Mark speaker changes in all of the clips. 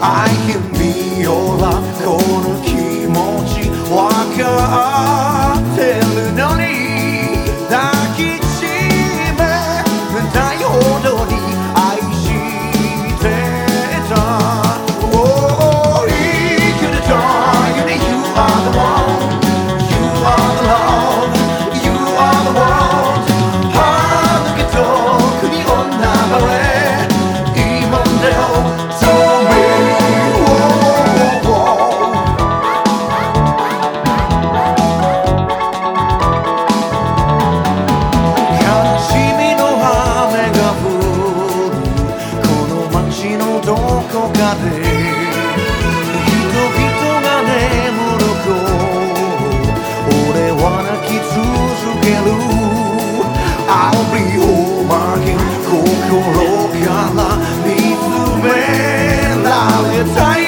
Speaker 1: I can be your love この気持ちわかる。こかで人々が眠る頃俺は泣き続ける。I'll be home again 心から見つめられたい。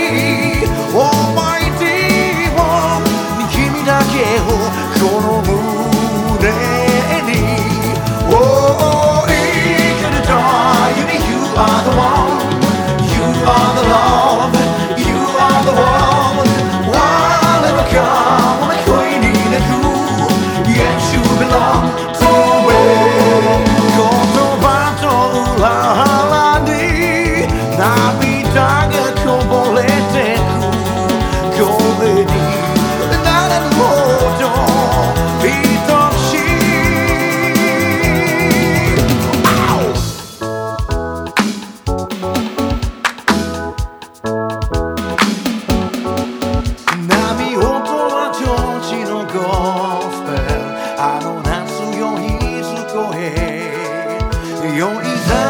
Speaker 1: い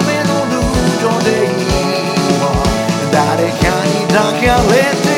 Speaker 1: めのルートで今誰かに抱かれて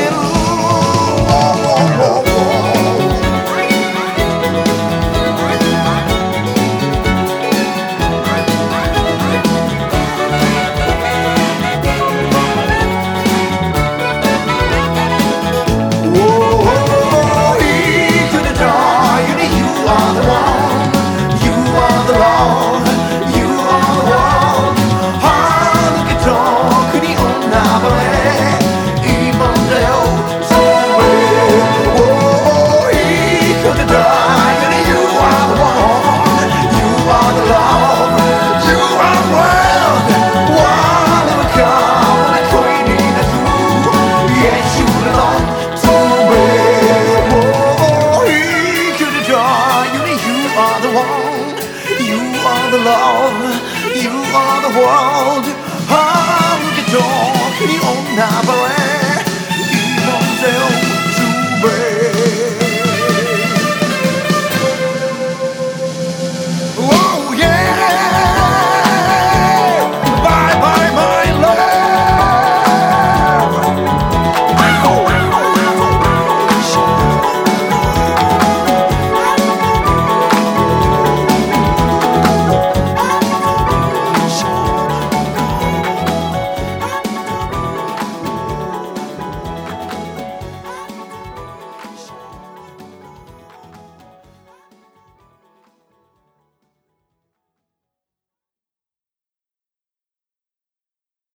Speaker 1: world ハンケドンクに女ば